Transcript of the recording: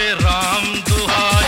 Ram दुहार।